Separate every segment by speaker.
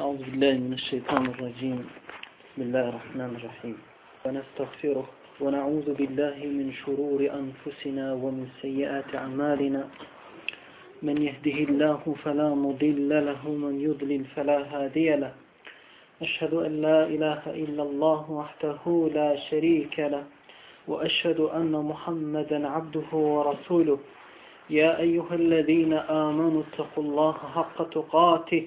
Speaker 1: أعوذ بالله من الشيطان الرجيم. بسم الله الرحمن الرحيم. ونستغفره ونعوذ بالله من شرور أنفسنا ومن سيئات أعمالنا. من يهده الله فلا مضل له من يضلل فلا هادي له. أشهد أن لا إله إلا الله وحده لا شريك له وأشهد أن محمدا عبده ورسوله. يا أيها الذين آمنوا اتقوا الله حق تقاته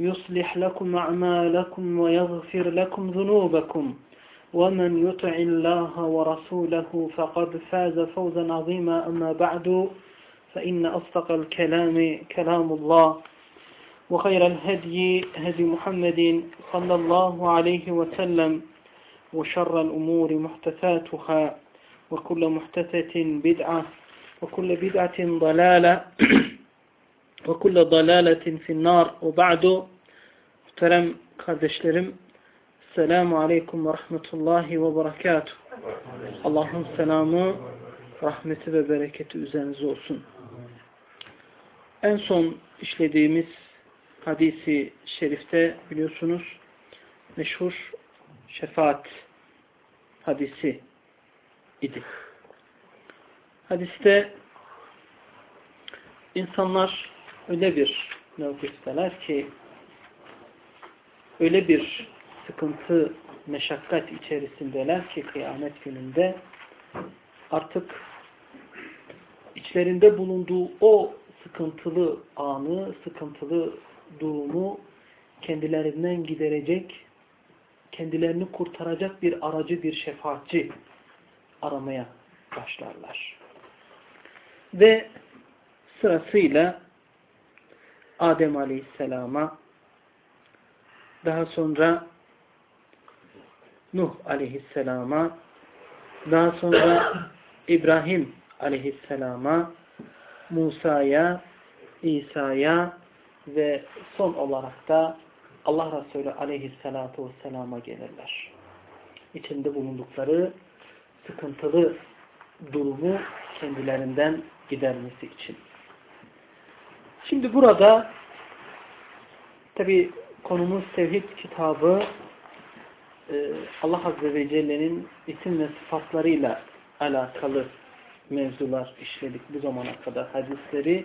Speaker 1: يصلح لكم أعمالكم ويغفر لكم ذنوبكم. ومن يطع الله ورسوله فقد فاز فوزا عظيما. أما بعد فإن أصدق الكلام كلام الله وخير الهدي هدي محمد صلى الله عليه وسلم وشر الأمور محدثاتها وكل محدثة بدعة وكل بدعة ضلالة. ve kulle dalaletin finnar. Ve ba'du. Muhterem kardeşlerim selamu aleyküm ve rahmetullahi ve berekatuhu Allah'ın selamı rahmeti ve bereketi üzerinize olsun. En son işlediğimiz hadisi şerifte biliyorsunuz meşhur şefaat hadisi idi. Hadiste insanlar öyle bir mevkisteler ki öyle bir sıkıntı, meşakkat içerisindeler ki kıyamet gününde artık içlerinde bulunduğu o sıkıntılı anı, sıkıntılı durumu kendilerinden giderecek, kendilerini kurtaracak bir aracı, bir şefaatçi aramaya başlarlar. Ve sırasıyla Adem Aleyhisselam'a daha sonra Nuh Aleyhisselam'a daha sonra İbrahim Aleyhisselam'a Musa'ya İsa'ya ve son olarak da Allah Resulü Aleyhisselatu Vesselam'a gelirler. İçinde bulundukları sıkıntılı durumu kendilerinden gidermesi için. Şimdi burada tabi konumuz tevhid kitabı Allah Azze ve Celle'nin isim ve sıfatlarıyla alakalı mevzular işledik bu zamana kadar hadisleri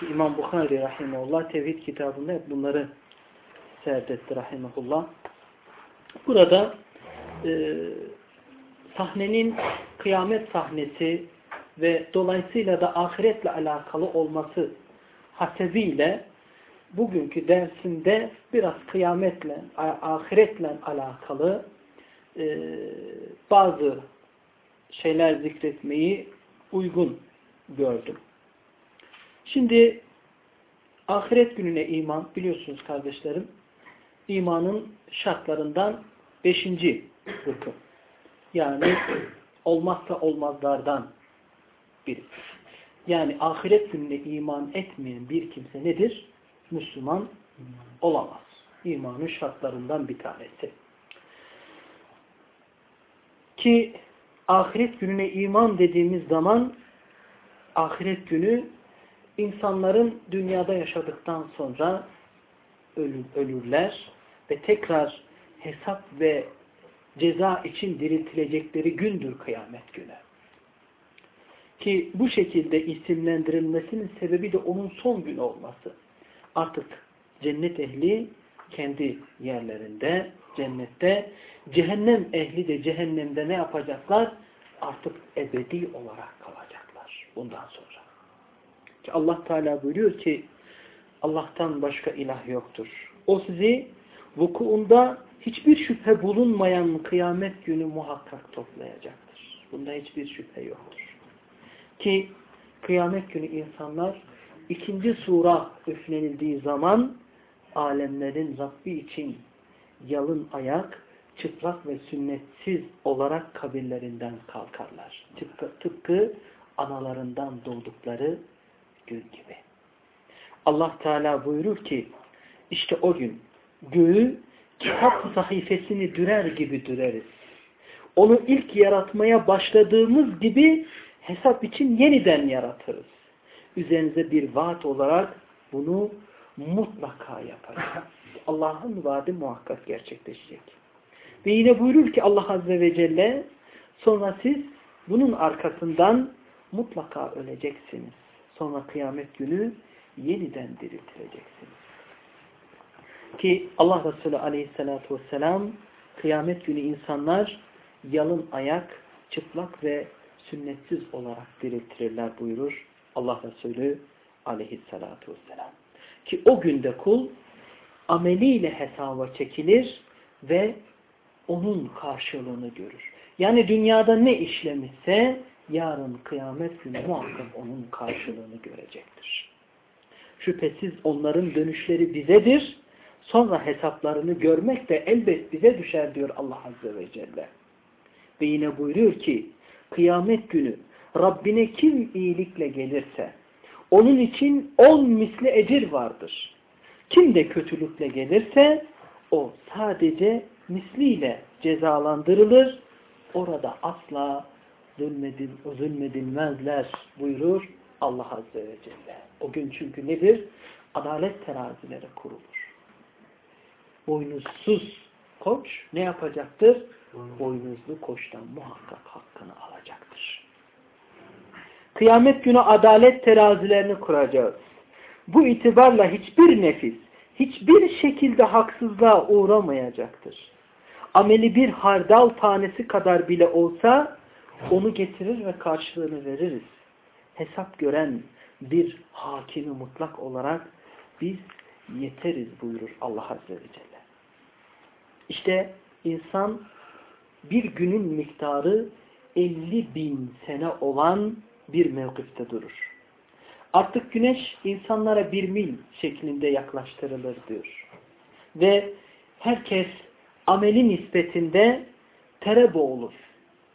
Speaker 1: ki İmam Bukhari Rahimullah tevhid kitabında hep bunları serdetti Rahimullah. Burada e, sahnenin kıyamet sahnesi ve dolayısıyla da ahiretle alakalı olması hasebiyle bugünkü dersimde biraz kıyametle, ahiretle alakalı e, bazı şeyler zikretmeyi uygun gördüm. Şimdi ahiret gününe iman biliyorsunuz kardeşlerim imanın şartlarından beşinci rükün. Yani olmazsa olmazlardan biri. Yani ahiret gününe iman etmeyen bir kimse nedir? Müslüman olamaz. İmanın şartlarından bir tanesi. Ki ahiret gününe iman dediğimiz zaman ahiret günü insanların dünyada yaşadıktan sonra ölürler ve tekrar hesap ve ceza için diriltilecekleri gündür kıyamet günü. Ki bu şekilde isimlendirilmesinin sebebi de onun son günü olması. Artık cennet ehli kendi yerlerinde, cennette, cehennem ehli de cehennemde ne yapacaklar? Artık ebedi olarak kalacaklar bundan sonra. Ki Allah Teala buyuruyor ki Allah'tan başka ilah yoktur. O sizi vukuunda hiçbir şüphe bulunmayan kıyamet günü muhakkak toplayacaktır. Bunda hiçbir şüphe yoktur. Ki kıyamet günü insanlar ikinci sura üflenildiği zaman alemlerin Rabbi için yalın ayak çıplak ve sünnetsiz olarak kabirlerinden kalkarlar. Tıpkı, tıpkı analarından doğdukları gün gibi. Allah Teala buyurur ki işte o gün göğü kitap sahifesini dürer gibi düreriz. Onu ilk yaratmaya başladığımız gibi hesap için yeniden yaratırız. Üzerinize bir vaat olarak bunu mutlaka yapacağız. Allah'ın vaadi muhakkak gerçekleşecek. Ve yine buyurur ki Allah Azze ve Celle sonra siz bunun arkasından mutlaka öleceksiniz. Sonra kıyamet günü yeniden diriltileceksiniz. Ki Allah Resulü Aleyhisselatü vesselam kıyamet günü insanlar yalın ayak, çıplak ve sünnetsiz olarak diriltirirler buyurur Allah Resulü Aleyhisselatü vesselam. Ki o günde kul ameliyle hesaba çekilir ve onun karşılığını görür. Yani dünyada ne işlemişse yarın kıyamet günü muhakkak onun karşılığını görecektir. Şüphesiz onların dönüşleri bizedir. Sonra hesaplarını görmek de elbet bize düşer diyor Allah Azze ve Celle. Ve yine buyuruyor ki kıyamet günü Rabbine kim iyilikle gelirse onun için on misli ecir vardır. Kim de kötülükle gelirse o sadece misliyle cezalandırılır. Orada asla zulmedil, zulmedilmezler buyurur Allah Azze ve Celle. O gün çünkü nedir? Adalet terazileri kurulur. Boynuzsuz koç ne yapacaktır? Boynuzlu koçtan muhakkak hakkını alacaktır. Kıyamet günü adalet terazilerini kuracağız. Bu itibarla hiçbir nefis, hiçbir şekilde haksızlığa uğramayacaktır. Ameli bir hardal tanesi kadar bile olsa onu getirir ve karşılığını veririz. Hesap gören bir hakimi mutlak olarak biz yeteriz buyurur Allah Azze ve Celle. İşte insan bir günün miktarı 50 bin sene olan bir mevkifte durur. Artık güneş insanlara bir mil şeklinde yaklaştırılır diyor. Ve herkes ameli nispetinde tere boğulur.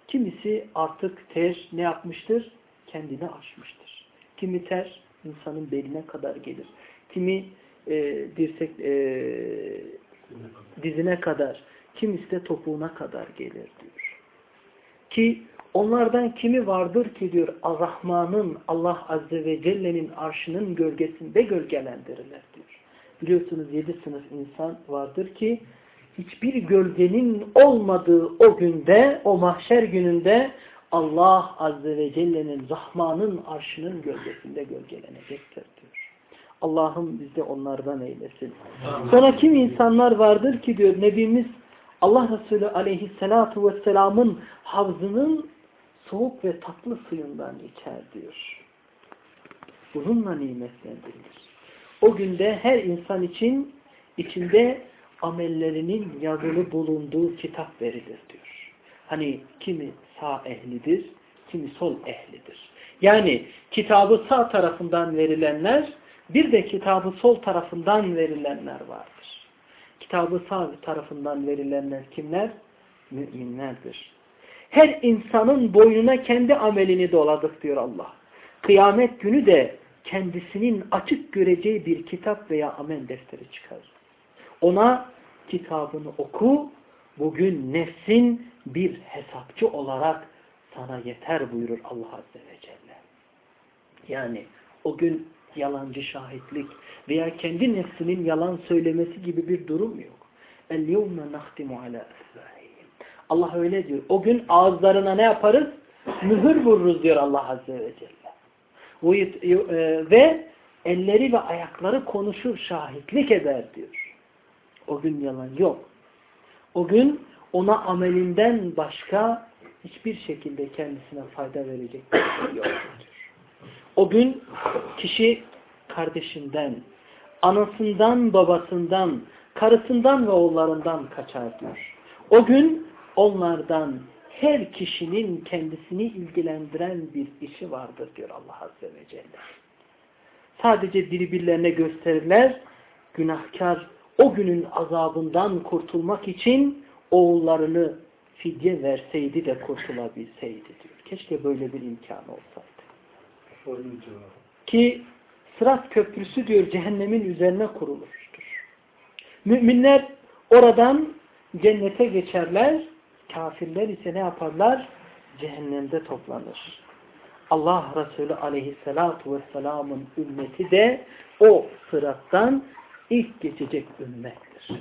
Speaker 1: Kimisi artık ter ne yapmıştır? Kendini aşmıştır. Kimi ter insanın beline kadar gelir. Kimi e, dirsek e, dizine kadar, kimisi de topuğuna kadar gelir diyor. Ki onlardan kimi vardır ki diyor Ar-Rahman'ın Allah Azze ve Celle'nin arşının gölgesinde gölgelendirilir diyor. Biliyorsunuz yedi sınıf insan vardır ki hiçbir gölgenin olmadığı o günde, o mahşer gününde Allah Azze ve Celle'nin Rahman'ın arşının gölgesinde gölgelenecektir diyor. Allah'ım bizde onlardan eylesin. Sonra kim insanlar vardır ki diyor Nebimiz Allah Resulü aleyhissalatu vesselamın havzının soğuk ve tatlı suyundan içer diyor. Bununla nimetlendirilir. O günde her insan için içinde amellerinin yazılı bulunduğu kitap verilir diyor. Hani kimi sağ ehlidir, kimi sol ehlidir. Yani kitabı sağ tarafından verilenler, bir de kitabı sol tarafından verilenler vardır. Kitabı sağ tarafından verilenler kimler? Müminlerdir. Her insanın boynuna kendi amelini doladık diyor Allah. Kıyamet günü de kendisinin açık göreceği bir kitap veya amel defteri çıkarır. Ona kitabını oku, bugün nefsin bir hesapçı olarak sana yeter buyurur Allah Azze ve Celle. Yani o gün yalancı şahitlik veya kendi nefsinin yalan söylemesi gibi bir durum yok. El-yevme nahtimu ala Allah öyle diyor. O gün ağızlarına ne yaparız? Mühür vururuz diyor Allah Azze ve Celle. E, ve elleri ve ayakları konuşur, şahitlik eder diyor. O gün yalan yok. O gün ona amelinden başka hiçbir şekilde kendisine fayda verecek bir şey yoktur. O gün kişi kardeşinden, anasından, babasından, karısından ve oğullarından kaçar diyor. O gün onlardan her kişinin kendisini ilgilendiren bir işi vardır diyor Allah Azze ve Celle. Sadece birbirlerine gösterirler, günahkar o günün azabından kurtulmak için oğullarını fidye verseydi de kurtulabilseydi diyor. Keşke böyle bir imkan olsaydı. Ki Sırat köprüsü diyor cehennemin üzerine kurulmuştur. Müminler oradan cennete geçerler, kafirler ise ne yaparlar? Cehennemde toplanır. Allah Resulü aleyhissalatu vesselamın ümmeti de o sırattan ilk geçecek ümmettir.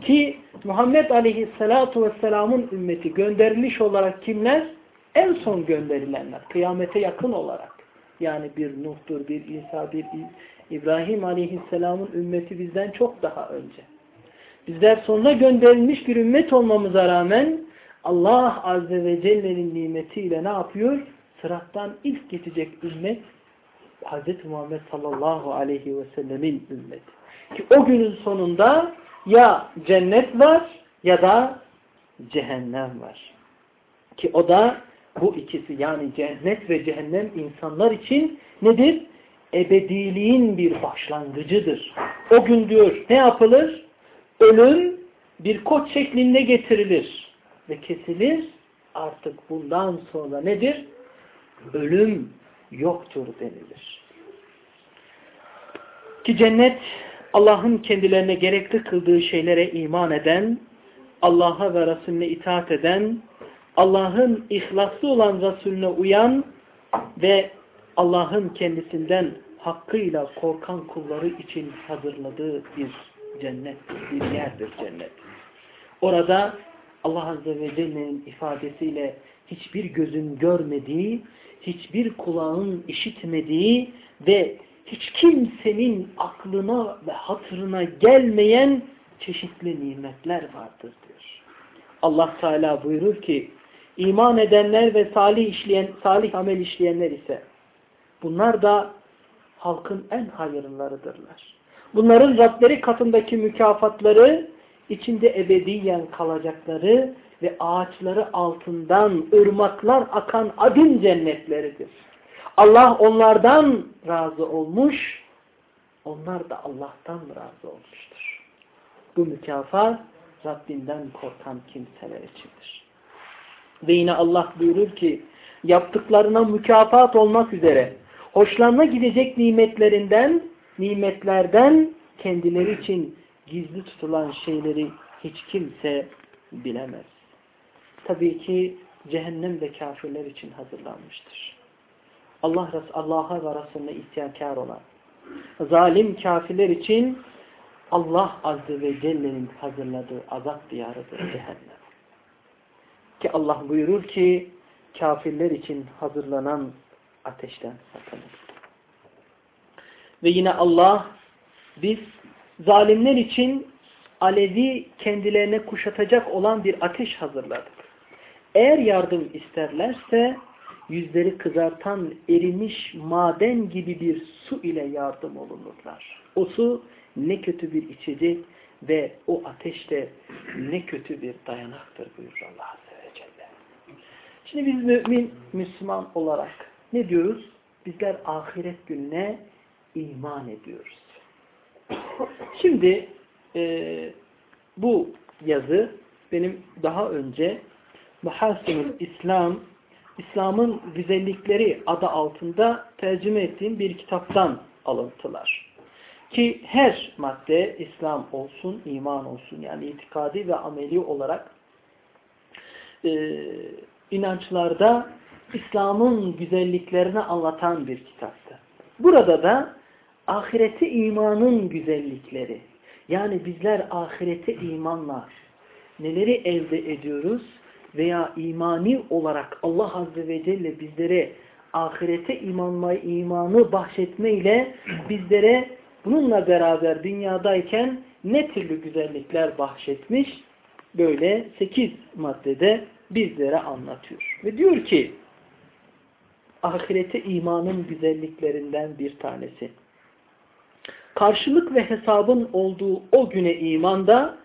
Speaker 1: Ki Muhammed aleyhissalatu vesselamın ümmeti gönderiliş olarak kimler? En son gönderilenler. Kıyamete yakın olarak. Yani bir Nuh'tur, bir İsa, bir İbrahim aleyhisselamın ümmeti bizden çok daha önce. Bizler sonra gönderilmiş bir ümmet olmamıza rağmen Allah Azze ve Celle'nin nimetiyle ne yapıyor? Sırattan ilk geçecek ümmet Hz. Muhammed sallallahu aleyhi ve sellemin ümmeti. Ki o günün sonunda ya cennet var ya da cehennem var. Ki o da bu ikisi yani cennet ve cehennem insanlar için nedir? Ebediliğin bir başlangıcıdır. O gün diyor ne yapılır? Ölüm bir koç şeklinde getirilir ve kesilir. Artık bundan sonra nedir? Ölüm yoktur denilir. Ki cennet Allah'ın kendilerine gerekli kıldığı şeylere iman eden, Allah'a ve Resulüne itaat eden, Allah'ın ihlaslı olan Resulüne uyan ve Allah'ın kendisinden hakkıyla korkan kulları için hazırladığı bir cennet, bir yerdir cennet. Orada Allah Azze ve Celle'nin ifadesiyle hiçbir gözün görmediği, hiçbir kulağın işitmediği ve hiç kimsenin aklına ve hatırına gelmeyen çeşitli nimetler vardır diyor. Allah Teala buyurur ki iman edenler ve salih işleyen salih amel işleyenler ise bunlar da halkın en hayırlılarıdırlar. Bunların Rableri katındaki mükafatları içinde ebediyen kalacakları ve ağaçları altından ırmaklar akan adin cennetleridir. Allah onlardan razı olmuş, onlar da Allah'tan razı olmuştur. Bu mükafat Rabbinden korkan kimseler içindir. Ve yine Allah buyurur ki yaptıklarına mükafat olmak üzere hoşlanma gidecek nimetlerinden, nimetlerden kendileri için gizli tutulan şeyleri hiç kimse bilemez. Tabii ki cehennem de kafirler için hazırlanmıştır. Allah Allah'a ve Resulüne isyankar olan zalim kafirler için Allah Azze ve Celle'nin hazırladığı azap diyarıdır cehennem. Ki Allah buyurur ki kafirler için hazırlanan ateşten sakının. Ve yine Allah biz zalimler için alevi kendilerine kuşatacak olan bir ateş hazırladık. Eğer yardım isterlerse yüzleri kızartan erimiş maden gibi bir su ile yardım olunurlar. O su ne kötü bir içecek ve o ateş de ne kötü bir dayanaktır buyurur Allah Azze. Şimdi biz mümin, Müslüman olarak ne diyoruz? Bizler ahiret gününe iman ediyoruz. Şimdi e, bu yazı benim daha önce Muhasinul İslam İslam'ın güzellikleri adı altında tercüme ettiğim bir kitaptan alıntılar. Ki her madde İslam olsun, iman olsun yani itikadi ve ameli olarak e, inançlarda İslam'ın güzelliklerini anlatan bir kitaptı. Burada da ahireti imanın güzellikleri yani bizler ahirete imanla neleri elde ediyoruz veya imani olarak Allah Azze ve Celle bizlere ahirete imanma, imanı bahşetmeyle bizlere bununla beraber dünyadayken ne türlü güzellikler bahşetmiş böyle sekiz maddede bizlere anlatıyor. Ve diyor ki ahirete imanın güzelliklerinden bir tanesi. Karşılık ve hesabın olduğu o güne imanda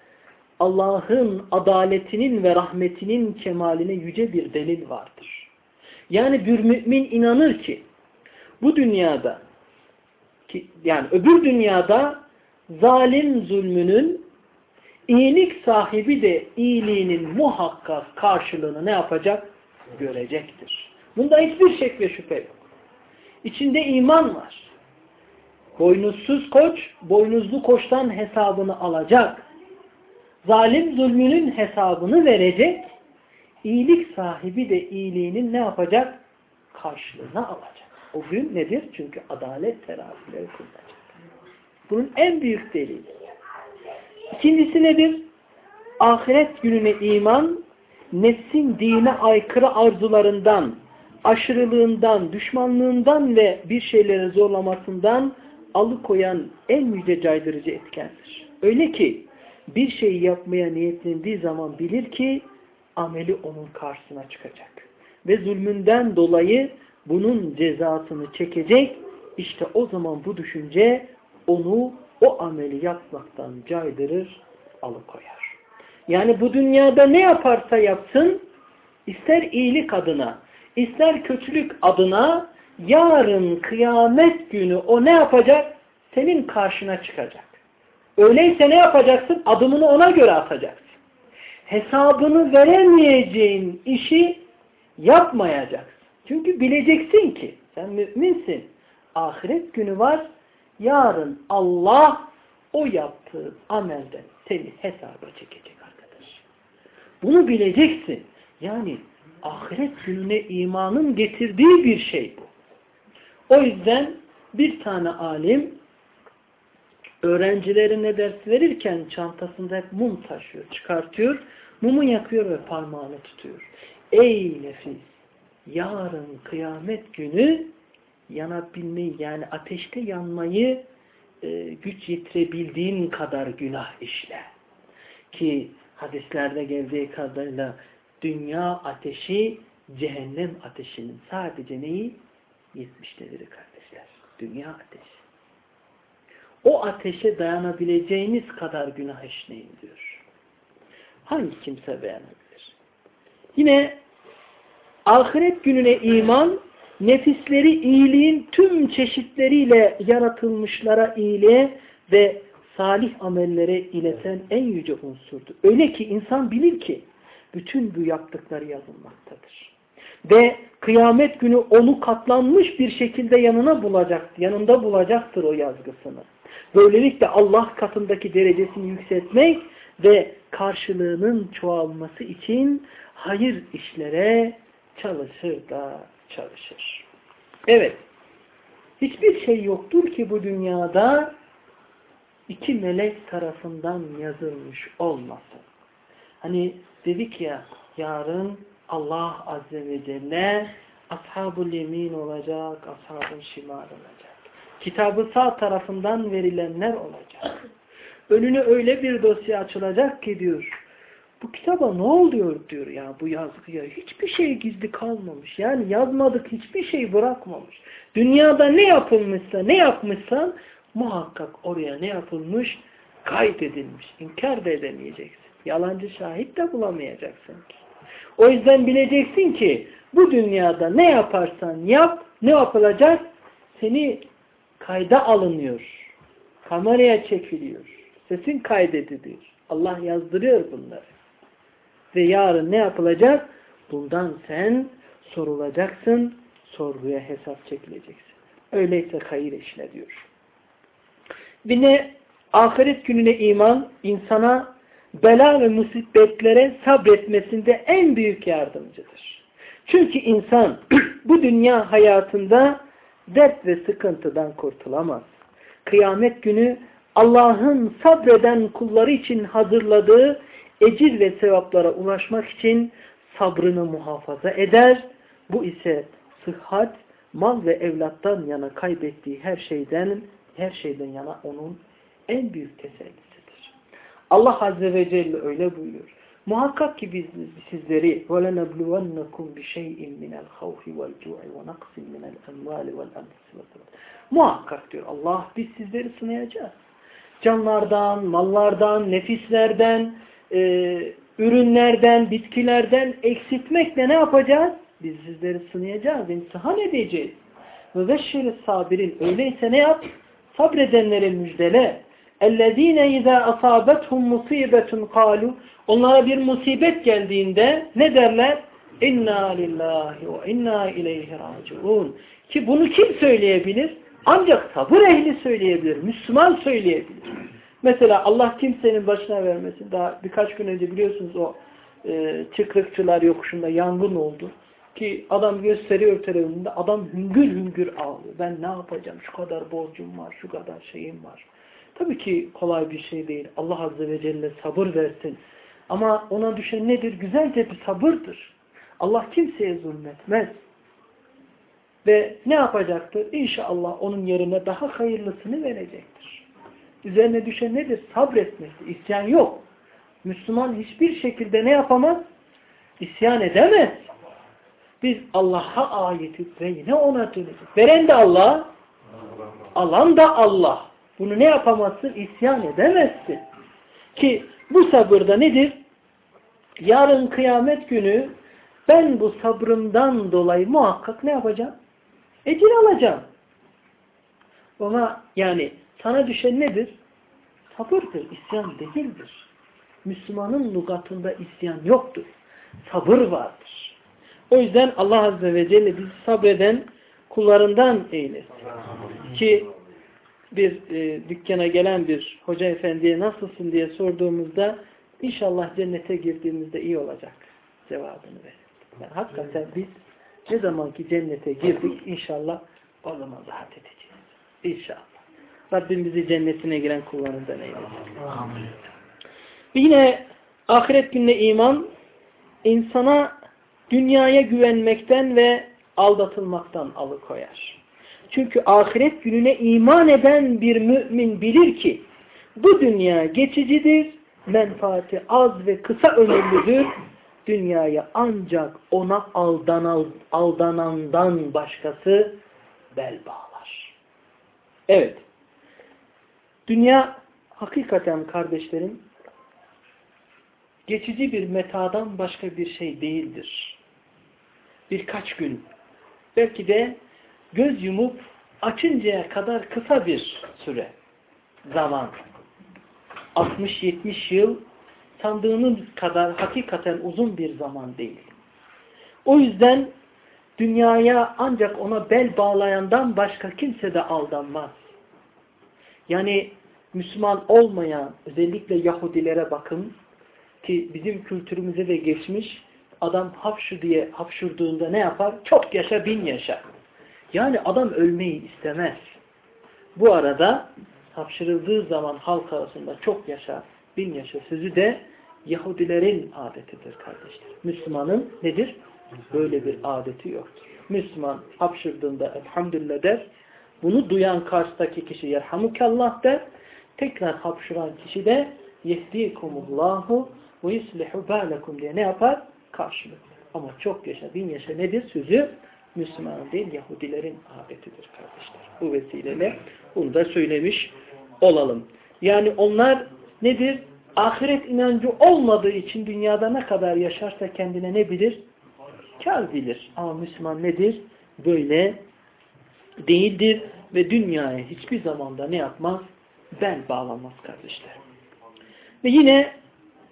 Speaker 1: Allah'ın adaletinin ve rahmetinin kemaline yüce bir delil vardır. Yani bir mümin inanır ki bu dünyada ki, yani öbür dünyada zalim zulmünün İyilik sahibi de iyiliğinin muhakkak karşılığını ne yapacak? Görecektir. Bunda hiçbir şek ve şüphe yok. İçinde iman var. Boynuzsuz koç, boynuzlu koçtan hesabını alacak. Zalim zulmünün hesabını verecek. İyilik sahibi de iyiliğinin ne yapacak? Karşılığını alacak. O gün nedir? Çünkü adalet terazileri kurulacak. Bunun en büyük delili. İkincisi nedir? Ahiret gününe iman, nefsin dine aykırı arzularından, aşırılığından, düşmanlığından ve bir şeylere zorlamasından alıkoyan en yüce caydırıcı etkendir. Öyle ki bir şeyi yapmaya niyetlendiği zaman bilir ki ameli onun karşısına çıkacak. Ve zulmünden dolayı bunun cezasını çekecek. İşte o zaman bu düşünce onu o ameli yapmaktan caydırır, alıkoyar. Yani bu dünyada ne yaparsa yapsın, ister iyilik adına, ister kötülük adına, yarın kıyamet günü o ne yapacak? Senin karşına çıkacak. Öyleyse ne yapacaksın? Adımını ona göre atacaksın. Hesabını veremeyeceğin işi yapmayacaksın. Çünkü bileceksin ki sen müminsin. Ahiret günü var. Yarın Allah o yaptığı amelden seni hesaba çekecek arkadaş. Bunu bileceksin. Yani ahiret gününe imanın getirdiği bir şey bu. O yüzden bir tane alim öğrencilerine ders verirken çantasında hep mum taşıyor, çıkartıyor, mumu yakıyor ve parmağını tutuyor. Ey nefis! Yarın kıyamet günü yanabilmeyi yani ateşte yanmayı e, güç yetirebildiğin kadar günah işle. Ki hadislerde geldiği kadarıyla dünya ateşi cehennem ateşinin sadece neyi? 70'tedir kardeşler. Dünya ateşi. O ateşe dayanabileceğiniz kadar günah işleyin diyor. Hangi kimse dayanabilir? Yine ahiret gününe iman nefisleri iyiliğin tüm çeşitleriyle yaratılmışlara iyiliğe ve salih amellere ileten en yüce unsurdur. Öyle ki insan bilir ki bütün bu yaptıkları yazılmaktadır. Ve kıyamet günü onu katlanmış bir şekilde yanına bulacak, yanında bulacaktır o yazgısını. Böylelikle Allah katındaki derecesini yükseltmek ve karşılığının çoğalması için hayır işlere çalışır da çalışır. Evet. Hiçbir şey yoktur ki bu dünyada iki melek tarafından yazılmış olmasın. Hani dedik ya yarın Allah Azze ve Celle ashab-ı yemin olacak, ashab-ı şimal olacak. Kitabı sağ tarafından verilenler olacak. Önüne öyle bir dosya açılacak ki diyor bu kitaba ne oluyor diyor ya bu yazgıya. Hiçbir şey gizli kalmamış. Yani yazmadık hiçbir şey bırakmamış. Dünyada ne yapılmışsa ne yapmışsan muhakkak oraya ne yapılmış kaydedilmiş. İnkar da edemeyeceksin. Yalancı şahit de bulamayacaksın. O yüzden bileceksin ki bu dünyada ne yaparsan yap ne yapılacak? Seni kayda alınıyor. Kameraya çekiliyor. Sesin kaydediliyor. Allah yazdırıyor bunları. Ve yarın ne yapılacak? Bundan sen sorulacaksın, sorguya hesap çekileceksin. Öyleyse hayır işle diyor. Bir ne ahiret gününe iman insana bela ve musibetlere sabretmesinde en büyük yardımcıdır. Çünkü insan bu dünya hayatında dert ve sıkıntıdan kurtulamaz. Kıyamet günü Allah'ın sabreden kulları için hazırladığı ecir ve sevaplara ulaşmak için sabrını muhafaza eder. Bu ise sıhhat, mal ve evlattan yana kaybettiği her şeyden her şeyden yana onun en büyük tesellisidir. Allah Azze ve Celle öyle buyuruyor. Muhakkak ki biz sizleri وَلَنَبْلُوَنَّكُمْ بِشَيْءٍ مِنَ الْخَوْفِ وَالْجُوعِ وَنَقْسٍ مِنَ الْاَمْوَالِ وَالْاَنْفِسِ Muhakkak diyor Allah biz sizleri sınayacağız. Canlardan, mallardan, nefislerden, e, ürünlerden, bitkilerden eksiltmekle ne yapacağız? Biz sizleri sınayacağız, imtihan edeceğiz. Ve beşşeri sabirin öyleyse ne yap? Sabredenlere müjdele. اَلَّذ۪ينَ اِذَا أَصَابَتْهُمْ مُصِيبَةٌ قَالُوا Onlara bir musibet geldiğinde ne derler? İnna lillahi ve inna ileyhi raciun. Ki bunu kim söyleyebilir? Ancak sabır ehli söyleyebilir. Müslüman söyleyebilir. Mesela Allah kimsenin başına vermesin. Daha birkaç gün önce biliyorsunuz o e, çıkrıkçılar yokuşunda yangın oldu. Ki adam gösteriyor televizyonda adam hüngür hüngür ağlıyor. Ben ne yapacağım? Şu kadar borcum var, şu kadar şeyim var. Tabii ki kolay bir şey değil. Allah Azze ve Celle sabır versin. Ama ona düşen nedir? Güzelce bir sabırdır. Allah kimseye zulmetmez. Ve ne yapacaktır? İnşallah onun yerine daha hayırlısını verecektir. Üzerine düşen nedir? Sabretmektir. İsyan yok. Müslüman hiçbir şekilde ne yapamaz? İsyan edemez. Biz Allah'a ayetiz ve yine ona döneceğiz. Veren de Allah, alan da Allah. Bunu ne yapamazsın? İsyan edemezsin. Ki bu sabırda nedir? Yarın kıyamet günü ben bu sabrımdan dolayı muhakkak ne yapacağım? Ecir alacağım. Ama yani sana düşen nedir? Sabırdır, isyan değildir. Müslümanın lugatında isyan yoktur. Sabır vardır. O yüzden Allah Azze ve Celle bizi sabreden kullarından eylesin. Ki bir e, dükkana gelen bir hoca efendiye nasılsın diye sorduğumuzda inşallah cennete girdiğimizde iyi olacak cevabını verir. Yani hakikaten biz ne zamanki cennete girdik inşallah o zaman rahat edeceğiz. İnşallah. Rabbim bizi cennetine giren kullarından eylesin. Amin. Yine ahiret gününe iman insana dünyaya güvenmekten ve aldatılmaktan alıkoyar. Çünkü ahiret gününe iman eden bir mümin bilir ki bu dünya geçicidir, menfaati az ve kısa ömürlüdür. Dünyaya ancak ona aldanan, aldanandan başkası bel bağlar. Evet. Dünya hakikaten kardeşlerim geçici bir metadan başka bir şey değildir. Birkaç gün, belki de göz yumup açıncaya kadar kısa bir süre, zaman. 60-70 yıl sandığınız kadar hakikaten uzun bir zaman değil. O yüzden dünyaya ancak ona bel bağlayandan başka kimse de aldanmaz. Yani Müslüman olmayan özellikle Yahudilere bakın ki bizim kültürümüze de geçmiş adam hapşu diye hapşurduğunda ne yapar? Çok yaşa bin yaşa. Yani adam ölmeyi istemez. Bu arada hapşırıldığı zaman halk arasında çok yaşa bin yaşa sözü de Yahudilerin adetidir kardeşler. Müslümanın nedir? Böyle bir adeti yoktur. Müslüman hapşırdığında elhamdülillah der. Bunu duyan karşıdaki kişi yerhamukallah der. Tekrar hapşıran kişi de yehdikumullahu ve yuslihu ba'lekum diye ne yapar? Karşılık. Ama çok yaşa, bin yaşa nedir? Sözü Müslüman değil, Yahudilerin adetidir kardeşler. Bu vesileyle bunu da söylemiş olalım. Yani onlar nedir? Ahiret inancı olmadığı için dünyada ne kadar yaşarsa kendine ne bilir? Kar bilir. Ama Müslüman nedir? Böyle değildir ve dünyaya hiçbir zamanda ne yapmaz? Ben bağlamaz kardeşler. Ve yine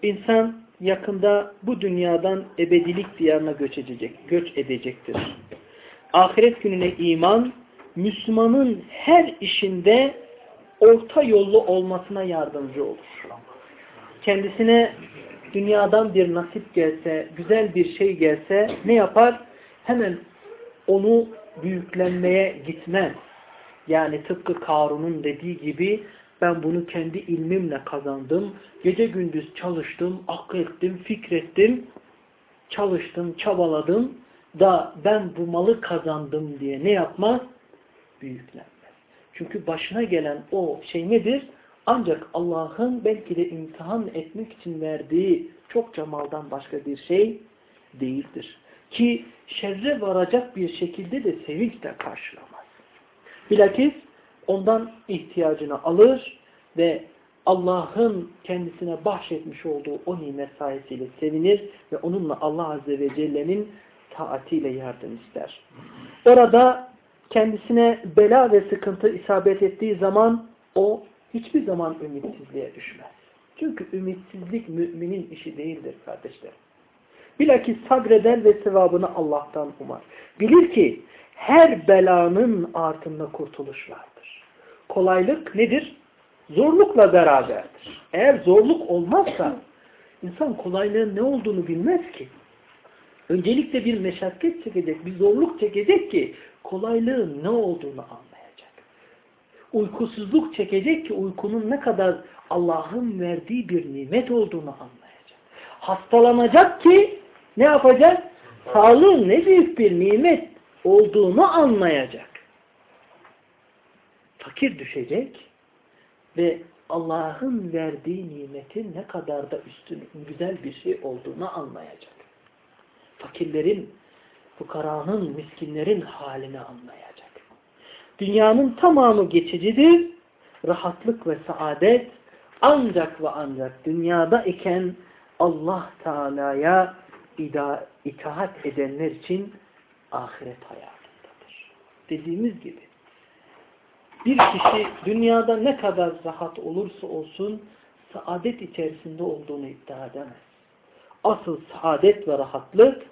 Speaker 1: insan yakında bu dünyadan ebedilik diyarına göç edecek, göç edecektir. Ahiret gününe iman, Müslümanın her işinde orta yollu olmasına yardımcı olur. Kendisine dünyadan bir nasip gelse, güzel bir şey gelse ne yapar? Hemen onu büyüklenmeye gitmez. Yani tıpkı Karun'un dediği gibi ben bunu kendi ilmimle kazandım. Gece gündüz çalıştım, aklettim, fikrettim, çalıştım, çabaladım da ben bu malı kazandım diye ne yapmaz? Büyüklenmez. Çünkü başına gelen o şey nedir? Ancak Allah'ın belki de imtihan etmek için verdiği çokça maldan başka bir şey değildir. Ki şerre varacak bir şekilde de sevinç de karşılamaz. Bilakis ondan ihtiyacını alır ve Allah'ın kendisine bahşetmiş olduğu o nimet sayesiyle sevinir ve onunla Allah Azze ve Celle'nin taatiyle yardım ister. Orada kendisine bela ve sıkıntı isabet ettiği zaman o hiçbir zaman ümitsizliğe düşmez. Çünkü ümitsizlik müminin işi değildir kardeşler. Bilakis sabreder ve sevabını Allah'tan umar. Bilir ki her belanın altında kurtuluş vardır. Kolaylık nedir? Zorlukla beraberdir. Eğer zorluk olmazsa insan kolaylığın ne olduğunu bilmez ki. Öncelikle bir meşakkat çekecek, bir zorluk çekecek ki kolaylığın ne olduğunu anlayacak. Uykusuzluk çekecek ki uykunun ne kadar Allah'ın verdiği bir nimet olduğunu anlayacak. Hastalanacak ki ne yapacak? Sağlığın ne büyük bir nimet olduğunu anlayacak. Fakir düşecek ve Allah'ın verdiği nimetin ne kadar da üstün, güzel bir şey olduğunu anlayacak. Fakirlerin, fukaranın, miskinlerin halini anlayacak. Dünyanın tamamı geçicidir. Rahatlık ve saadet ancak ve ancak dünyada iken Allah Teala'ya itaat edenler için ahiret hayatındadır. Dediğimiz gibi bir kişi dünyada ne kadar rahat olursa olsun saadet içerisinde olduğunu iddia edemez. Asıl saadet ve rahatlık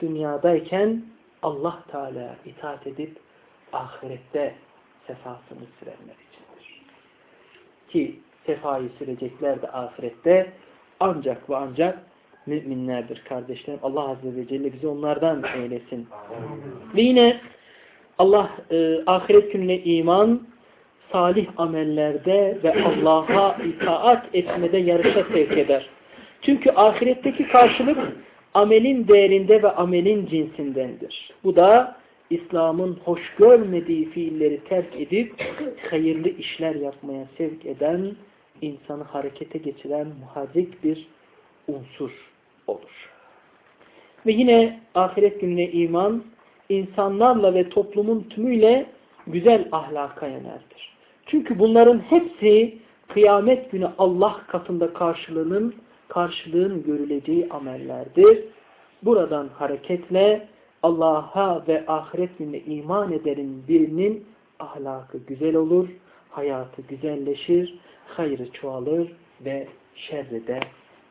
Speaker 1: dünyadayken Allah Teala itaat edip ahirette sefasını sürenler içindir. Ki sefayı sürecekler de ahirette ancak ve ancak müminlerdir kardeşlerim. Allah Azze ve Celle bizi onlardan eylesin. Ve yine Allah e, ahiret gününe iman, salih amellerde ve Allah'a itaat etmede yarışa sevk eder. Çünkü ahiretteki karşılık amelin değerinde ve amelin cinsindendir. Bu da İslam'ın hoş görmediği fiilleri terk edip hayırlı işler yapmaya sevk eden, insanı harekete geçiren muhacik bir unsur olur. Ve yine ahiret gününe iman, insanlarla ve toplumun tümüyle güzel ahlaka yönerdir. Çünkü bunların hepsi kıyamet günü Allah katında karşılığının karşılığın görüleceği amellerdir. Buradan hareketle Allah'a ve ahiret gününe iman ederin birinin ahlakı güzel olur, hayatı güzelleşir, hayrı çoğalır ve şerri de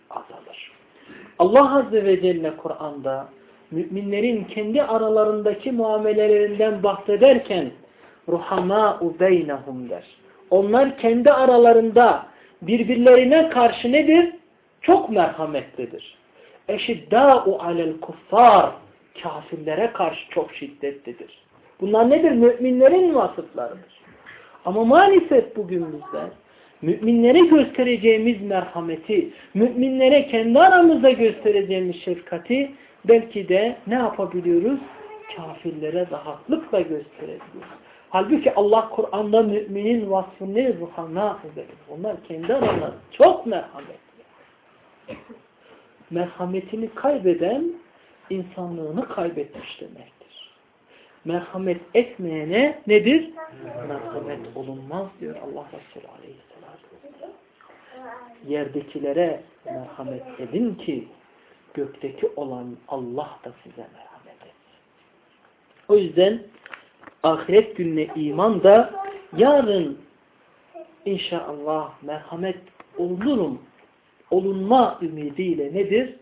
Speaker 1: azalır. Allah Azze ve Celle Kur'an'da müminlerin kendi aralarındaki muamelelerinden bahsederken ruhamâ'u beynehum der. Onlar kendi aralarında birbirlerine karşı nedir? Çok merhametlidir. Eşiddâ'u alel kuffar kafirlere karşı çok şiddetlidir. Bunlar nedir? Müminlerin vasıflarıdır. Ama maalesef bugün bizler müminlere göstereceğimiz merhameti, müminlere kendi aramızda göstereceğimiz şefkati belki de ne yapabiliyoruz? Kafirlere rahatlıkla gösterebiliyoruz. Halbuki Allah Kur'an'da müminin vasfını ruhana verir. Onlar kendi aralarında çok merhametli. Merhametini kaybeden insanlığını kaybetmiş demektir. Merhamet etmeyene nedir? Merhamet olunmaz diyor Allah Resulü Aleyhisselatü. Yerdekilere merhamet edin ki gökteki olan Allah da size merhamet etsin. O yüzden ahiret gününe iman da yarın inşallah merhamet olurum olunma ümidiyle nedir?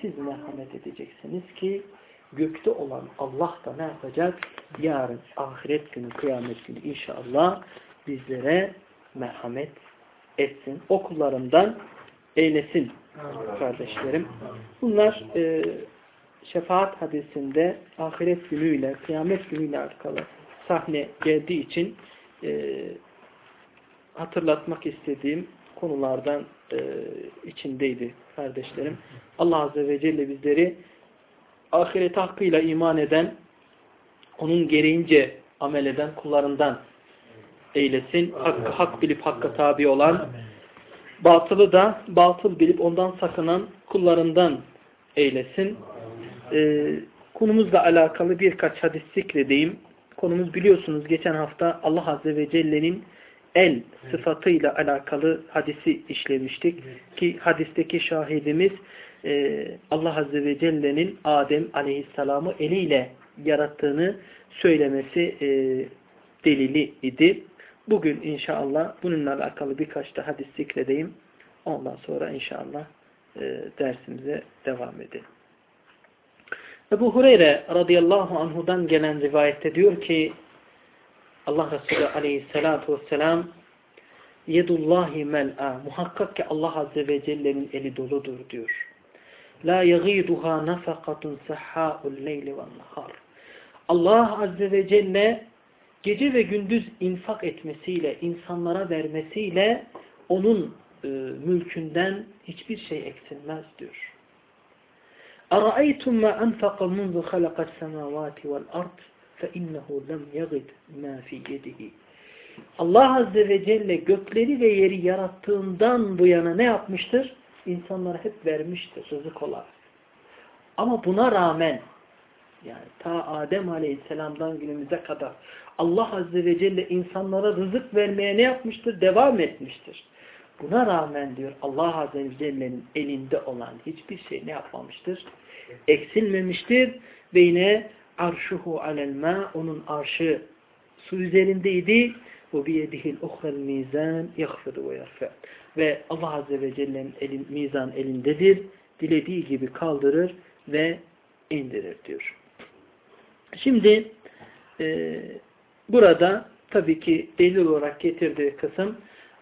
Speaker 1: Siz merhamet edeceksiniz ki gökte olan Allah da ne yapacak? Yarın ahiret günü, kıyamet günü inşallah bizlere merhamet etsin. Okullarından eylesin kardeşlerim. Bunlar e, şefaat hadisinde ahiret günüyle, kıyamet günüyle alakalı sahne geldiği için e, hatırlatmak istediğim konulardan e, içindeydi kardeşlerim. Allah Azze ve Celle bizleri ahiret hakkıyla iman eden, onun gereğince amel eden kullarından eylesin. Hakkı hak bilip hakka tabi olan, batılı da batıl bilip ondan sakınan kullarından eylesin. Ee, konumuzla alakalı birkaç hadis zikredeyim. Konumuz biliyorsunuz geçen hafta Allah Azze ve Celle'nin el sıfatıyla alakalı hadisi işlemiştik. Ki hadisteki şahidimiz e, Allah Azze ve Celle'nin Adem Aleyhisselam'ı eliyle yarattığını söylemesi e, delili idi. bugün inşallah bununla alakalı birkaç da hadis zikredeyim. Ondan sonra inşallah e, dersimize devam edelim. Ebu Hureyre radıyallahu anhudan gelen rivayette diyor ki Allah Resulü aleyhissalatu vesselam yedullahi mel'a muhakkak ki Allah Azze ve Celle'nin eli doludur diyor. La yagiduha nafakatun sahha'ul leyli ve nahar. Allah Azze ve Celle gece ve gündüz infak etmesiyle, insanlara vermesiyle onun e, mülkünden hiçbir şey eksilmez diyor. أَرَأَيْتُمْ مَا أَنْفَقَ مُنْذُ خَلَقَ السَّمَاوَاتِ وَالْأَرْضِ فَإِنَّهُ لَمْ يَغِدْ مَا فِي يَدِهِ Allah Azze ve Celle gökleri ve yeri yarattığından bu yana ne yapmıştır? İnsanlara hep vermiştir rızık olarak. Ama buna rağmen yani ta Adem Aleyhisselam'dan günümüze kadar Allah Azze ve Celle insanlara rızık vermeye ne yapmıştır? Devam etmiştir. Buna rağmen diyor Allah Azze ve Celle'nin elinde olan hiçbir şey ne yapmamıştır? Eksilmemiştir. Ve yine arşuhu alel onun arşı su üzerindeydi. Bu biyedihil uhrel mizan yaghfiru ve yerfe. Ve Allah Azze ve Celle'nin elin, mizan elindedir. Dilediği gibi kaldırır ve indirir diyor. Şimdi e, burada tabii ki delil olarak getirdiği kısım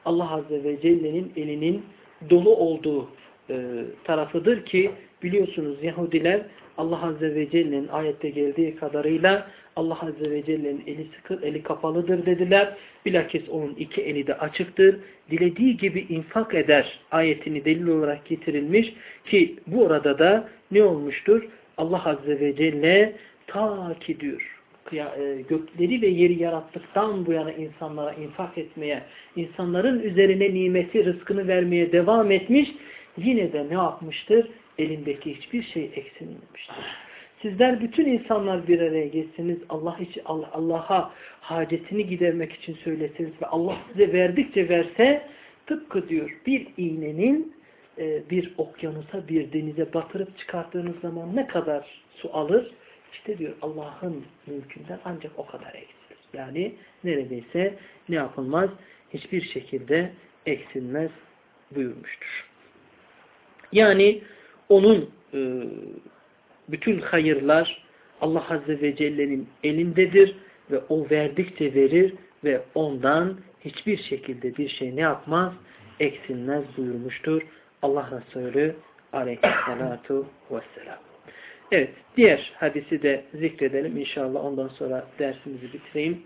Speaker 1: Allah Azze ve Celle'nin elinin dolu olduğu e, tarafıdır ki biliyorsunuz Yahudiler Allah Azze ve Celle'nin ayette geldiği kadarıyla Allah Azze ve Celle'nin eli sıkı, eli kapalıdır dediler. Bilakis onun iki eli de açıktır. Dilediği gibi infak eder ayetini delil olarak getirilmiş ki bu arada da ne olmuştur? Allah Azze ve Celle ta ki diyor e, gökleri ve yeri yarattıktan bu yana insanlara infak etmeye, insanların üzerine nimeti, rızkını vermeye devam etmiş, yine de ne yapmıştır? Elindeki hiçbir şey eksilmemiştir. Sizler bütün insanlar bir araya geçseniz, Allah için Allah'a hacetini gidermek için söyleseniz ve Allah size verdikçe verse, tıpkı diyor bir iğnenin e, bir okyanusa, bir denize batırıp çıkarttığınız zaman ne kadar su alır? İşte diyor Allah'ın mülkünden ancak o kadar eksilir. Yani neredeyse ne yapılmaz? Hiçbir şekilde eksilmez buyurmuştur. Yani onun e, bütün hayırlar Allah Azze ve Celle'nin elindedir ve o verdikçe verir ve ondan hiçbir şekilde bir şey ne yapmaz? Eksilmez buyurmuştur. Allah Resulü aleyhissalatu vesselam. Evet, diğer hadisi de zikredelim inşallah. Ondan sonra dersimizi bitireyim.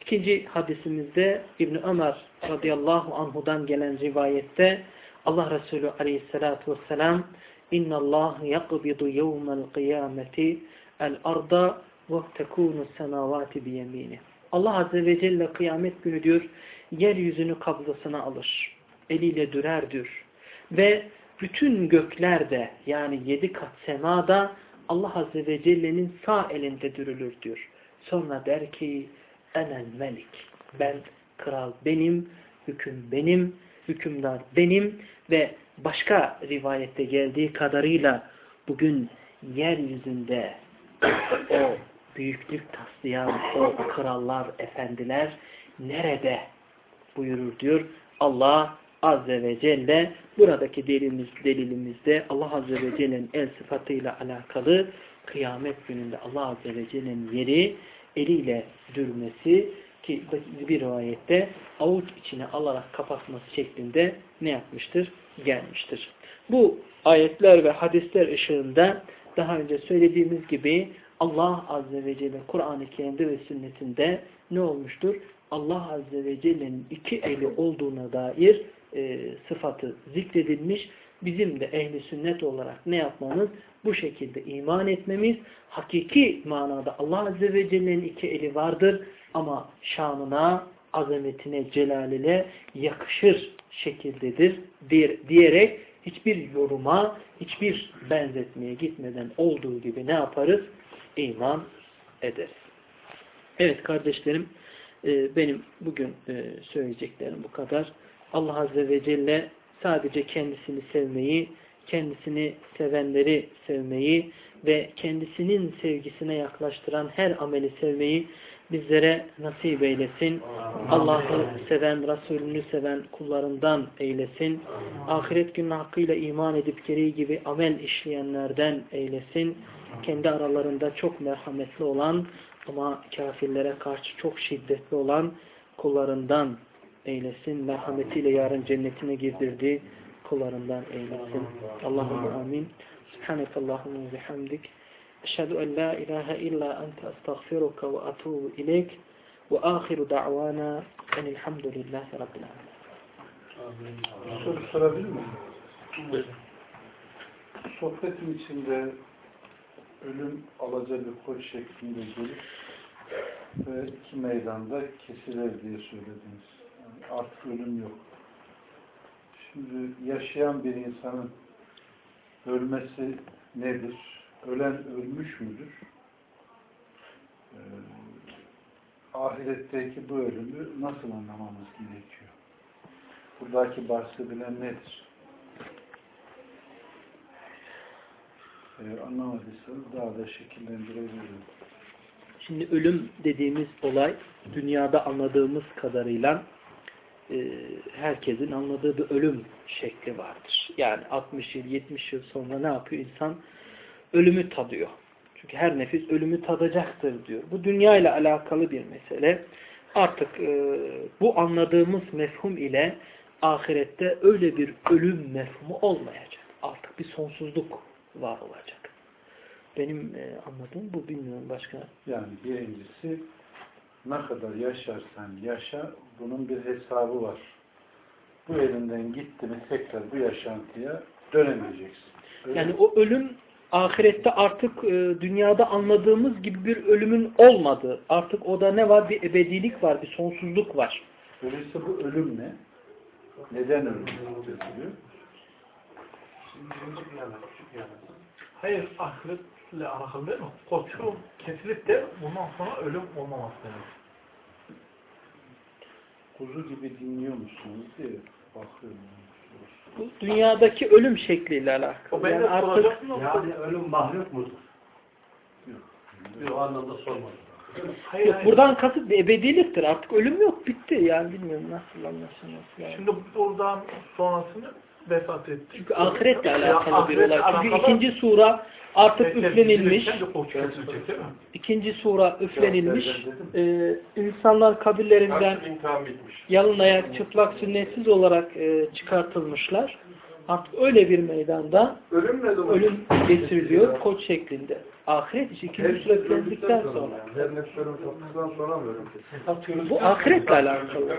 Speaker 1: İkinci hadisimizde İbn Ömer radıyallahu anhudan gelen rivayette Allah Resulü aleyhissalatu vesselam İnna Allah yakbidu yevmel kıyameti el arda ve tekunu semavati biyemini. Allah Azze ve Celle kıyamet günü diyor yeryüzünü kabzasına alır. Eliyle dürer. Ve bütün göklerde yani yedi kat semada Allah Azze ve Celle'nin sağ elinde dürülür diyor. Sonra der ki enel melik. Ben kral benim, hüküm benim, hükümdar benim ve başka rivayette geldiği kadarıyla bugün yeryüzünde o büyüklük taslayan o krallar, efendiler nerede buyurur diyor. Allah Azze ve Celle buradaki delilimiz, delilimizde Allah Azze ve Celle'nin el sıfatıyla alakalı kıyamet gününde Allah Azze ve Celle'nin yeri eliyle dürmesi ki bir rivayette avuç içine alarak kapatması şeklinde ne yapmıştır? Gelmiştir. Bu ayetler ve hadisler ışığında daha önce söylediğimiz gibi Allah Azze ve Celle Kur'an-ı Kerim'de ve sünnetinde ne olmuştur? Allah Azze ve Celle'nin iki eli olduğuna dair e, sıfatı zikredilmiş. Bizim de ehli sünnet olarak ne yapmamız? Bu şekilde iman etmemiz. Hakiki manada Allah Azze ve Celle'nin iki eli vardır ama şanına, azametine, celaline yakışır şekildedir diyerek hiçbir yoruma, hiçbir benzetmeye gitmeden olduğu gibi ne yaparız? İman ederiz. Evet kardeşlerim, e, benim bugün e, söyleyeceklerim bu kadar. Allah Azze ve Celle sadece kendisini sevmeyi, kendisini sevenleri sevmeyi ve kendisinin sevgisine yaklaştıran her ameli sevmeyi bizlere nasip eylesin. Allah'ı seven, Resulünü seven kullarından eylesin. Ahiret günü hakkıyla iman edip gereği gibi amel işleyenlerden eylesin. Kendi aralarında çok merhametli olan ama kafirlere karşı çok şiddetli olan kullarından eylesin. Merhametiyle yarın cennetine girdirdiği kullarından eylesin. Allahümme amin. Subhanekallahümme ve hamdik. Eşhedü en la ilahe illa ente estağfiruka ve atubu ileyk. Ve ahiru da'vana enilhamdülillahi rabbil alemin.
Speaker 2: Soru sorabilir miyim? Sohbetin içinde ölüm alaca bir koy şeklinde gelip ve iki meydanda kesilir diye söylediniz. Artık ölüm yok. Şimdi yaşayan bir insanın ölmesi nedir? Ölen ölmüş müdür? Ee, ahiretteki bu ölümü nasıl anlamamız gerekiyor? Buradaki bahsedilen nedir? Ee, anlamadıysanız daha da şekillendirebilirim.
Speaker 1: Şimdi ölüm dediğimiz olay dünyada anladığımız kadarıyla herkesin anladığı bir ölüm şekli vardır. Yani 60 yıl, 70 yıl sonra ne yapıyor insan? Ölümü tadıyor. Çünkü her nefis ölümü tadacaktır diyor. Bu dünya ile alakalı bir mesele. Artık e, bu anladığımız mefhum ile ahirette öyle bir ölüm mefhumu olmayacak. Artık bir sonsuzluk var olacak. Benim e, anladığım bu bilmiyorum başka.
Speaker 2: Yani birincisi ne kadar yaşarsan yaşa bunun bir hesabı var. Bu elinden gitti mi tekrar bu yaşantıya dönemeyeceksin. Öyle
Speaker 1: Yani
Speaker 2: mi?
Speaker 1: o ölüm ahirette artık e, dünyada anladığımız gibi bir ölümün olmadığı. Artık o da ne var? Bir ebedilik var, bir sonsuzluk var.
Speaker 2: Öyleyse bu ölüm ne? Neden ölüm deniliyor?
Speaker 3: Hayır, ahiretle alakalı değil mi? Koçu kesilip de bundan sonra ölüm olmaması demek.
Speaker 2: Kuzu gibi dinliyor musunuz diye bakıyorum.
Speaker 1: Bu dünyadaki ölüm şekliyle alakalı.
Speaker 3: O ben
Speaker 1: Yani artık
Speaker 4: Yani ölüm mahluk mudur?
Speaker 2: Yok.
Speaker 4: O anlamda sormadım.
Speaker 3: hayır,
Speaker 1: yok,
Speaker 3: hayır.
Speaker 1: buradan kasıt bir ebediliktir. Artık ölüm yok, bitti. Yani bilmiyorum nasıl anlaşılması lazım.
Speaker 3: Şimdi buradan sonrasını vefat etti.
Speaker 1: Çünkü ahiretle
Speaker 3: Ya,
Speaker 1: alakalı bir olay. Çünkü ikinci sura artık üflenilmiş. İkinci sura üflenilmiş. Ee, insanlar kabirlerinden yalın ayak, çıplak, sünnetsiz olarak e, çıkartılmışlar. Artık öyle bir meydanda
Speaker 4: Ölüm ne zaman?
Speaker 1: ölüm getiriliyor koç şeklinde. Ahiret işi ikinci sure üflendikten sonra.
Speaker 4: Her ölüm soktuktan sonra mı ölüm?
Speaker 1: Bu ahiretle alakalı.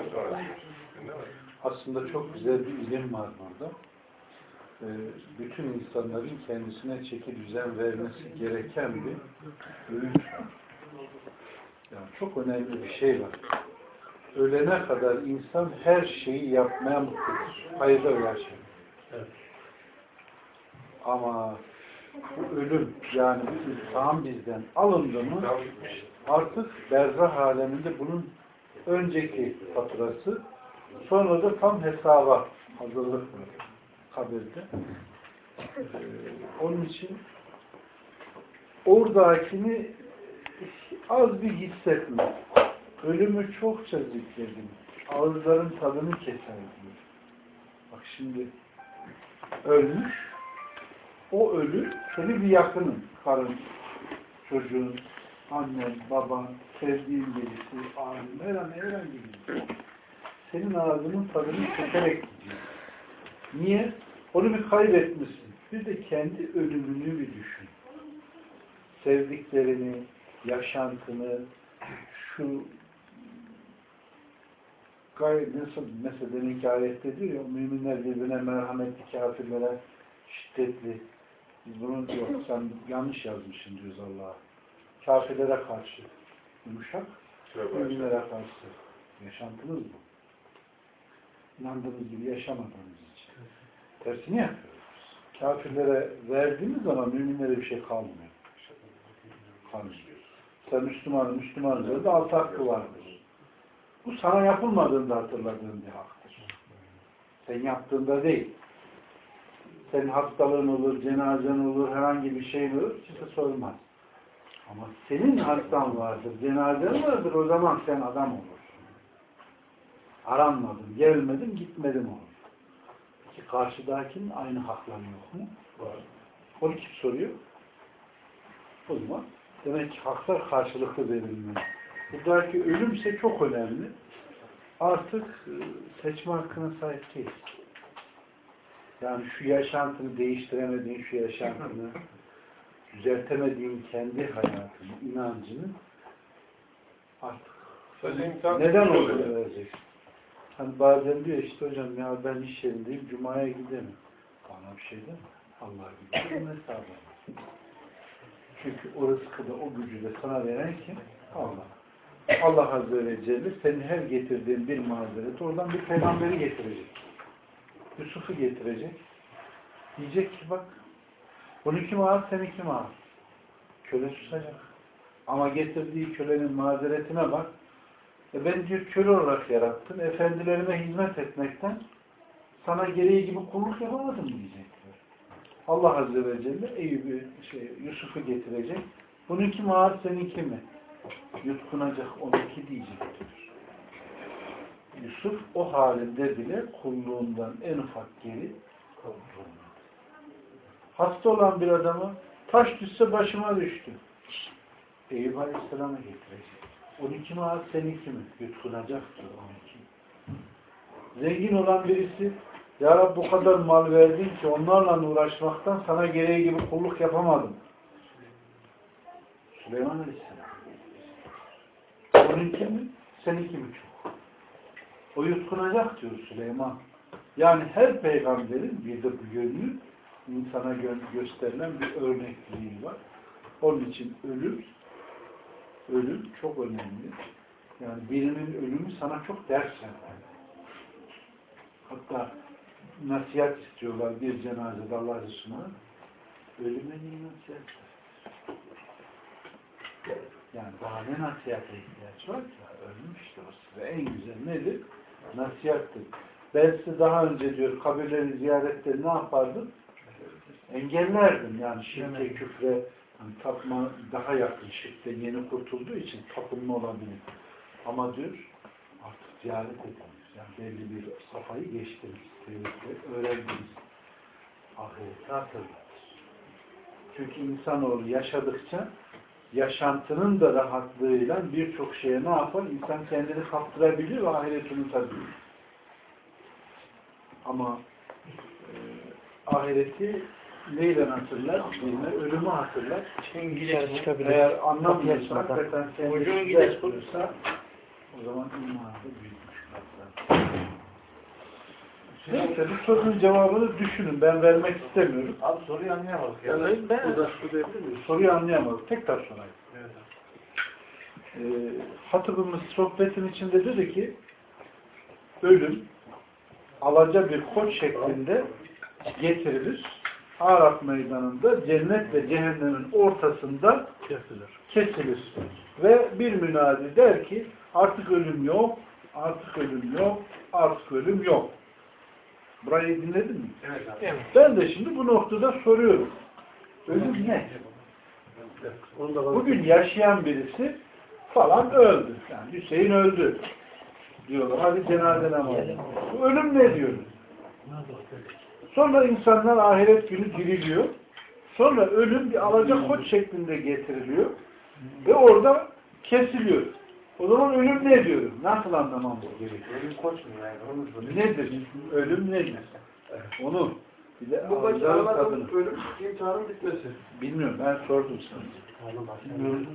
Speaker 2: Aslında çok güzel bir ilim var burada. Ee, bütün insanların kendisine çeki düzen vermesi gereken bir öğüt var. Yani çok önemli bir şey var. Ölene kadar insan her şeyi yapmaya mutludur. Hayırda ve yaşar.
Speaker 4: Evet.
Speaker 2: Ama bu ölüm yani bu bizden alındı mı artık berzah aleminde bunun önceki faturası sonra da tam hesaba hazırlık kabirde. Ee, onun için oradakini az bir hissetme. Ölümü çokça zikredin. Ağızların tadını keser diyor. Bak şimdi ölmüş o ölü senin bir yakının. Karın, çocuğun, annen, baban, sevdiğin birisi, alim, herhangi, herhangi birisi. Senin ağzının tadını keserek gidiyor. Niye? Onu bir kaybetmişsin. Bir de kendi ölümünü bir düşün. Sevdiklerini, yaşantını, şu gayet nasıl mesela deminki ayette diyor ya müminler birbirine merhametli kafirlere şiddetli biz bunu yok sen yanlış yazmışsın diyoruz Allah'a kafirlere karşı yumuşak müminlere karşı yaşantınız bu inandığınız gibi yaşamadığınız için tersini yapıyoruz kafirlere verdiğimiz zaman müminlere bir şey kalmıyor kalmıyor sen Müslümanın Müslüman üzerinde altı hakkı vardır bu sana yapılmadığında hatırladığın bir haktır. Sen yaptığında değil. Senin hastalığın olur, cenazen olur, herhangi bir şey olur, kimse sormaz. Ama senin hastan vardır, cenazen vardır o zaman sen adam olursun. Aranmadın, gelmedin, gitmedin olur. Ki karşıdakinin aynı hakları yok mu? Var. Onu kim soruyor? O zaman demek ki haklar karşılıklı verilmeli. Buradaki ölümse çok önemli. Artık e, seçme hakkına sahip değiliz. Yani şu yaşantını değiştiremediğin şu yaşantını, düzeltemediğin kendi hayatını, inancını artık
Speaker 4: imtihan
Speaker 2: neden
Speaker 4: oluyor.
Speaker 2: vereceksin? Hani bazen diyor işte hocam ya ben iş yerindeyim, cumaya gidemem. Bana bir şey deme. Allah bilir, onun hesabı. Çünkü o rızkı da o gücü de sana veren kim? Allah. Allah Azze ve Celle senin her getirdiğin bir mazereti oradan bir peygamberi getirecek. Yusuf'u getirecek. Diyecek ki bak bunu kim ağır, seni kim ağır? Köle susacak. Ama getirdiği kölenin mazeretine bak. E ben diyor köle olarak yarattım. Efendilerime hizmet etmekten sana gereği gibi kulluk yapamadım diyecekler. Allah Azze ve Celle Eyüp'ü, şey, Yusuf'u getirecek. Bununki ağır, seninki mi? Yutkunacak, onunki diyecektir. Yusuf o halinde bile kulluğundan en ufak geri durmadı. Hasta olan bir adamı taş düşse başıma düştü. Eyüp Aleyhisselam'a getirecek. 12 mi ağır, seninki mi? Yutkunacaktır 12. Zengin olan birisi Ya Rabbi bu kadar mal verdin ki onlarla uğraşmaktan sana gereği gibi kulluk yapamadım. Süleyman Aleyhisselam. Onunki mi? Seninki mi çok? O yutkunacak diyor Süleyman. Yani her peygamberin bir de bu yönlü insana gö- gösterilen bir örnekliği var. Onun için ölüm ölüm çok önemli. Yani birinin ölümü sana çok ders verir. Hatta nasihat istiyorlar bir cenazede Allah Resulü'ne. Ölüme niye nasihat? Yani daha ne nasihate ihtiyaç var ki? Ölüm işte o size en güzel nedir? Nasihattır. Ben size daha önce diyor kabirleri ziyarette ne yapardım? Engellerdim yani şirke, küfre, hani tapma daha yakın şirkten yeni kurtulduğu için tapınma olabilir. Ama diyor artık ziyaret ediniz. Yani belli bir safhayı geçtiniz. Tehlike öğrendiniz. Ahireti hatırladınız. Çünkü insanoğlu yaşadıkça yaşantının da rahatlığıyla birçok şeye ne yapar? İnsan kendini kaptırabiliyor ve ahireti unutabiliyor. Ama e, ahireti neyle hatırlar? Yine ölümü hatırlar.
Speaker 1: Çıkabilir.
Speaker 2: Eğer kendini
Speaker 4: Ucun
Speaker 2: güzel
Speaker 4: gides
Speaker 2: bulursa o zaman imanı da büyütmüş. Neyse bu sorunun cevabını düşünün. Ben vermek istemiyorum.
Speaker 4: Abi soruyu anlayamadık. ya.
Speaker 1: Ben- ben-
Speaker 4: Burada şu diyebilir miyiz?
Speaker 2: Soruyu anlayamadım. Tekrar sorayım.
Speaker 4: Evet.
Speaker 2: e, hatırımız sohbetin içinde dedi ki ölüm alaca bir koç şeklinde getirilir. Arap meydanında cennet ve cehennemin ortasında
Speaker 3: Kesilir.
Speaker 2: kesilir. Ve bir münadi der ki artık ölüm yok, artık ölüm yok, artık ölüm yok. Burayı dinledin mi?
Speaker 4: Evet abi.
Speaker 3: Evet.
Speaker 2: Ben de şimdi bu noktada soruyorum. Ölüm ne? Bugün yaşayan birisi falan öldü. Yani Hüseyin öldü. Diyorlar. Hadi cenaze namazı. Bu ölüm ne diyor? Sonra insanlar ahiret günü diriliyor. Sonra ölüm bir alacak koç şeklinde getiriliyor. Ve orada kesiliyor. O zaman ölüm ne diyor? Nasıl anlamamız gerekiyor?
Speaker 4: Ölüm koç mu yani?
Speaker 2: Nedir? Ölüm nedir? Onu. Bir de
Speaker 4: Bu anlamadım.
Speaker 2: tadını.
Speaker 4: Ölüm imtihanın bitmesi.
Speaker 2: Bilmiyorum. Ben sordum sana.
Speaker 4: Anladım.